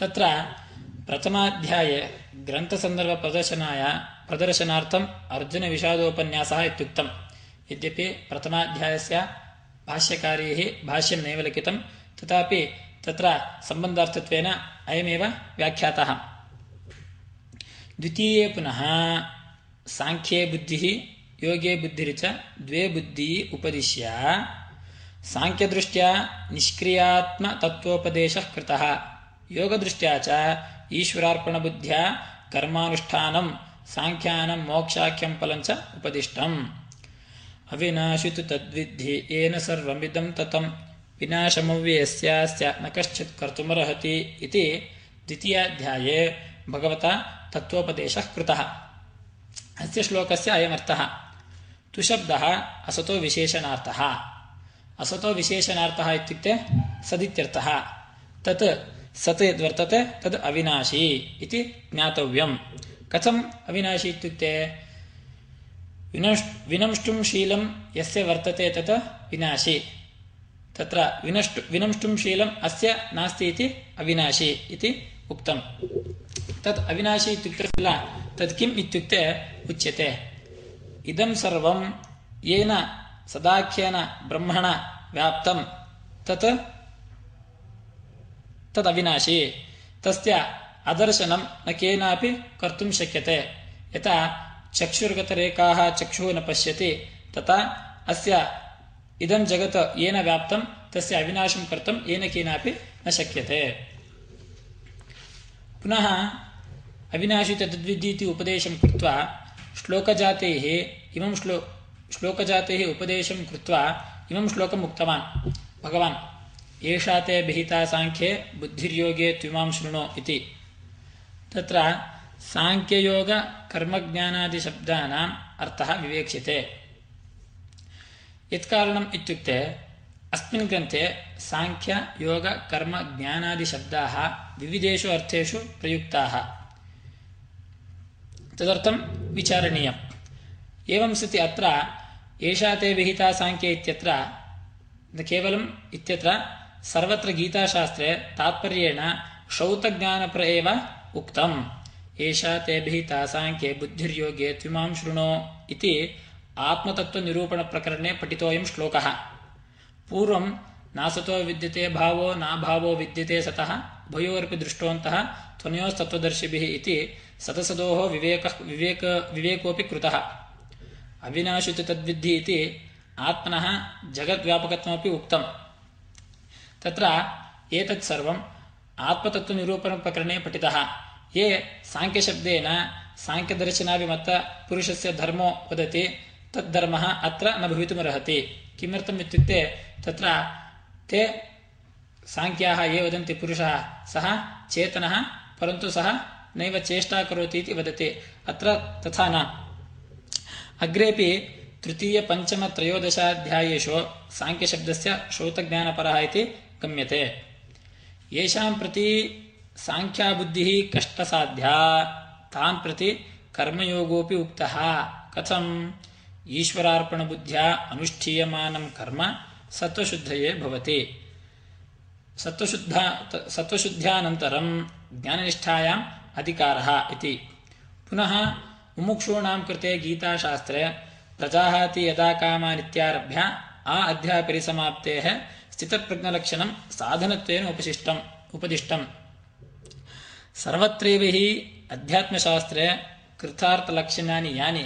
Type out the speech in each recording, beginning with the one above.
तत्र प्रथमाध्याये ग्रन्थसन्दर्भप्रदर्शनाय प्रदर्शनार्थम् अर्जुनविषादोपन्यासः इत्युक्तम् यद्यपि प्रथमाध्यायस्य भाष्यकारैः भाष्यं नैव लिखितं तथापि तत्र सम्बन्धार्थत्वेन अयमेव व्याख्यातः द्वितीये पुनः साङ्ख्ये बुद्धिः योगे बुद्धिर्च द्वे बुद्धिः उपदिश्य साङ्ख्यदृष्ट्या निष्क्रियात्मतत्त्वोपदेशः कृतः ಯೋಗದೃಷ್ಟ್ಯಾಚ ಈಶ್ವರಾರ್ಪಣ ಬುದ್ಧ್ಯ ಕರ್ಮಾನುಷ್ಠಾನಂ, ಸಾಂಖ್ಯಾನಂ, ಮೋಕ್ಷಾಖ್ಯಂ ಫಲಂಚ ಉಪದಿಷ್ಟಂ. ಅವಿನಾಶಿತು ತದ್ವಿಧಿ ಏನ ಸರ್ವಮಿದಂ ತತಂ. ವಿನಾಶಮವ್ಯಸ್ಯಾಸ್ಯ ನ ಕಶ್ಚಿತ್ ಕರ್ತುಮರ್ಹತಿ ಇತಿ ದ್ವಿತೀಯಾಧ್ಯಾಯೇ. ಭಗವತ ತತ್ವೋಪದೇಶಃ ಕೃತಃ. ಅಸ್ಯ ಶ್ಲೋಕಸ್ಯ ಅಯಮರ್ಥಃ. ತು ಶಬ್ದಃ ಅಸತೋ ವಿಶೇಷಣಾರ್ಥಃ ಅಸತೋ ವಿಶೇಷಣಾರ್ಥಃ ಇತ್ಯುಕ್ತೆ ಸದಿತ್ಯರ್ಥಃ. ತತ್ ಸತ್ ಯದ್ವರ್ತತೆ ತದ್ ಅವಿನಾಶಿ ಇತಿ ಜ್ಞಾತವ್ಯಂ. ಕಥಂ ಅವಿನಾಶಿ ಇತ್ಯುಕ್ತೆ, ವಿನಶ್ ವಿನಂಷ್ಟುಂ ಶೀಲಂ ಯಸ್ಯ ವರ್ತತೆ ತತ್ ವಿನಾಶಿ. ತತ್ರ ವಿನಷ್ಟು ವಿನಂಷ್ಟುಂ ಶೀಲಂ ಅಸ್ಯ ನಾಸ್ತಿ ಇತಿ ಅವಿನಾಶಿ ಇತಿ ಉಕ್ತಂ. ತತ್ ಅವಿನಾಶಿ ಇತ್ಯುಕ್ತೆ ಇಲ್ಲ, ತತ್ ಕಿಂ ಇತ್ಯುಕ್ತೆ ಉಚ್ಯತೆ. ಇದಂ ಸರ್ವಂ ಯೇನ ಸದಾಖ್ಯೇನ ಬ್ರಹ್ಮಣ ವ್ಯಾಪ್ತಂ, ತತ್ ತದವಿನಾಶಿ. ತಸ್ಯ ಅದರ್ಶನಂ ನ ಕೇನಾಪಿ ಕರ್ತು ಶಕ್ಯತೆ. ಯಥಾ ಚಕ್ಷುರ್ಗತರೇಖಾ ಚಕ್ಷುಃ ನ ಪಶ್ಯತಿ. ತಥಾ ಅಸ್ಯ ಇದಂ ಜಗತ್ ಏನ ವ್ಯಾಪ್ತಂ ತಸ್ಯ ಅವಿನಾಶಂ ಕರ್ತಂ ಏನ ಕೇನಾಪಿ ನ ಶಕ್ಯತೆ. ಪುನಃ ಅವಿನಾಶಿ ತದ್ವಿದ್ದೀತಿ ಉಪದೇಶಂ ಕೃತ್ವ ಶ್ಲೋಕಜಾತೈ ಇಮಂ ಶ್ಲೋ ಶ್ಲೋಕಜಾತೈ ಉಪದೇಶಂ ಕೃತ್ವ ಇಮಂ ಶ್ಲೋಕಂ ಉಕ್ತವಾನ್ ಭಗವಾನ್. ಏಷಾ ತೇ ಬಿಹಿತಾ ಸಾಂಖ್ಯೆ ಬುದ್ಧಿರ್ಯೋಗೆ ತ್ವಿಮಾಂ ಶೃಣು ಇತಿ. ತತ್ರ ಸಾಂಖ್ಯಯೋಗ ಕರ್ಮಜ್ಞಾನಾದಿ ಶಬ್ದಾನಾಂ ಅರ್ಥಃ ವಿವೇಕ್ಷ್ಯತೆ. ಯತ್ಕಾರಣಂ ಇತ್ಯುಕ್ತೆ, ಅಸ್ಮಿನ್ ಗ್ರಂಥೆ ಸಾಂಖ್ಯ, ಯೋಗ, ಕರ್ಮ, ಜ್ಞಾನಾದಿ ಶಬ್ದಾಹ ವಿವಿಧೇಷು ಅರ್ಥೇಷು ಪ್ರಯುಕ್ತಾಹ. ತದರ್ಥಂ ವಿಚಾರಣೀಯಂ. ಏವಂ ಸತಿ ಅತ್ರ ಏಷಾ ತೇ ವಿಹಿತಾ ಸಾಂಖ್ಯ ಇತ್ಯತ್ರ ಕೇವಲಂ ಇತ್ಯತ್ರ ಸರ್ವತ್ರ ಗೀತಾಶಾಸ್ತ್ರೆ ತಾತ್ಪರ್ಯೇಣ ಶ್ರೌತಜ್ಞಾನಪ್ರ ಉಕ್ತಂ. ಏಷಾ ಭೀತಾ ಸಾಂಖ್ಯೆ ಬುದ್ಧಿರ್ಯೋಗ್ಯೆ ತ್ವಿಮಾಂ ಶೃಣೋ ಇತಿ ಆತ್ಮತತ್ವನಿರೂಪಣಪ್ರಕರಣ ಪಠಿತೋಯಂ ಶ್ಲೋಕಃ. ಪೂರ್ವಂ ನಾಸತೋ ವಿದ್ಯತೆ ಭಾವೋ ನಾಭಾವೋ ವಿದ್ಯತೆ ಸತಃ ಉಭಯೋರಪಿ ದೃಷ್ಟೋಂತಹ ತ್ವನಯೋಸ್ತತ್ವದರ್ಶಿಭಿಃ ಇತಿ ಸತಸದೋಹ ವಿವೇಕ ವಿವೇಕ ವಿವೇಕೋಪಿ ಕೃತಃ. ಅವಿನಾಶಿತ ತದ್ವಿದ್ಧಿ ಇತಿ ಆತ್ಮನಃ ಜಗದ್ವ್ಯಾಪಕತ್ವಮಿ ಉಕ್ತಂ. ತತ್ರ ಏತತ್ ಸರ್ವಂ ಆತ್ಮತತ್ವನಿರೂಪಣಪ್ರಕರಣ ಪಠಿತಃ ಯೇ ಸಾಂಖ್ಯಶಬ್ದೇನ ಸಾಂಖ್ಯದರ್ಶನಾಭಿಮತ್ತ ಪುರುಷಸ್ಯ ಧರ್ಮೋ ವದತಿ ತದ್ಧರ್ಮ ಅತ್ರ ನ ಭವಿತುಮರ್ಹತಿ ಕಿಮರ್ಥಮ್ ಇತ್ಯುಕ್ತೆ ತತ್ರ ತೇ ಸಾಂಖ್ಯಾ ಯೇ ವದಂತಿ ಪುರುಷ ಸಹ ಚೇತನ ಪರಂತು ಸಹ ನೈವ ಚೇಷ್ಟಾ ಕರೋತಿ ಇತಿ ವದತಿ ಅತ್ರ ತಥಾ ನ ಅಗ್ರೇಪಿ ತೃತೀಯ ಪಂಚಮ ತ್ರಯೋದಶಾಧ್ಯಾಯೇಶು ಸಾಂಖ್ಯಶಬ್ದಸ್ಯ ಶ್ರೌತಜ್ಞಾನಪರಃ ಇತಿ गम्यते। येषां प्रति साङ्ख्याबुद्धिः कष्टसाध्या, तान् प्रति कर्मयोगोऽपि उक्तः। कथम्? ईश्वरार्पणबुद्ध्या अनुष्ठीयमानं कर्म सत्त्वशुद्धये भवति। सत्त्वशुद्धा सत्त्वशुद्ध्यानन्तरं ज्ञाननिष्ठायाम् अधिकारः इति। पुनः मुमुक्षूणां कृते गीताशास्त्रे प्रजाहाति यदा कामानित्यारभ्य आ अध्यायपरिसमाप्तेः स्थितप्रज्ञलक्षणं साधनत्वेन उपशिष्टम् उपदिष्टम् सर्वत्रैव हि अध्यात्मशास्त्रे कृतार्थलक्षणानि यानि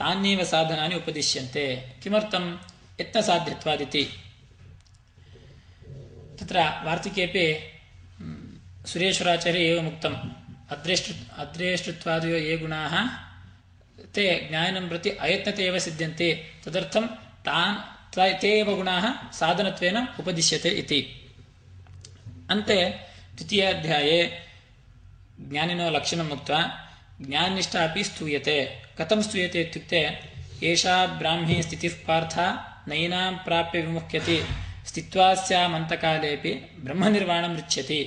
तान्येव साधनानि उपदिश्यन्ते किमर्थं यत्नसाध्यत्वादिति तत्र वार्तिकेपि सुरेश्वराचार्य एवमुक्तम् अद्रेष्टृ अद्रेष्टृत्वादयो ये गुणाः ते ज्ञानं प्रति अयत्नते एव सिद्ध्यन्ते तदर्थं तान् ತೇ ಏವ ಗುಣಾ ಸಾಧನತ್ವೇನ ಉಪದಿಶ್ಯತೆ ಇತಿ. ಅಂತೆ ದ್ವಿತೀಯಾಧ್ಯಾಯೇ ಜ್ಞಾನಿನೋ ಲಕ್ಷಣ ಮುಕ್ತ ಜ್ಞಾನಿಷ್ಠ ಅಪಿ ಸ್ತೂಯತೆ, ಕಥಂ ಸ್ತೂಯತೆ ಇತ್ಯುಕ್ತೆ, ಏಷಾ ಬ್ರಾಹ್ಮಿ ಸ್ಥಿತಿ ಪಾರ್ಥ ನೈನಾಂ ಪ್ರಾಪ್ಯ ವಿಮುಖ್ಯತಿ ಸ್ಥಿತ್ವಾ ಸ್ಯಾಮಂತಕಾಲೇಪಿ ಬ್ರಹ್ಮನಿರ್ವಾಣಂ ರುಚ್ಯತಿ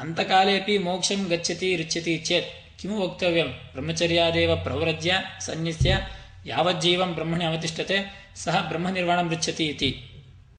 ಅಂತಕಾಲೇಪಿ ಮೋಕ್ಷಂ ಗಚ್ಚತಿ ರುಚ್ಯತಿ ಚೇತ್, ಕಿಮು ವಕ್ತವ್ಯಂ ಬ್ರಹ್ಮಚರ್ಯಾದೇವ ಪ್ರವೃಜ್ಯ ಸನ್ನಿಸ್ಯ, ಯಾವಜ್ಜೀವಂ ಬ್ರಹ್ಮಣಿ ಅವತಿಷ್ಠತೆ ಸಹ ಬ್ರಹ್ಮ ಬ್ರಹ್ಮನಿರ್ವಾಣ ಮೃಚ್ಛತಿ ಇತಿ.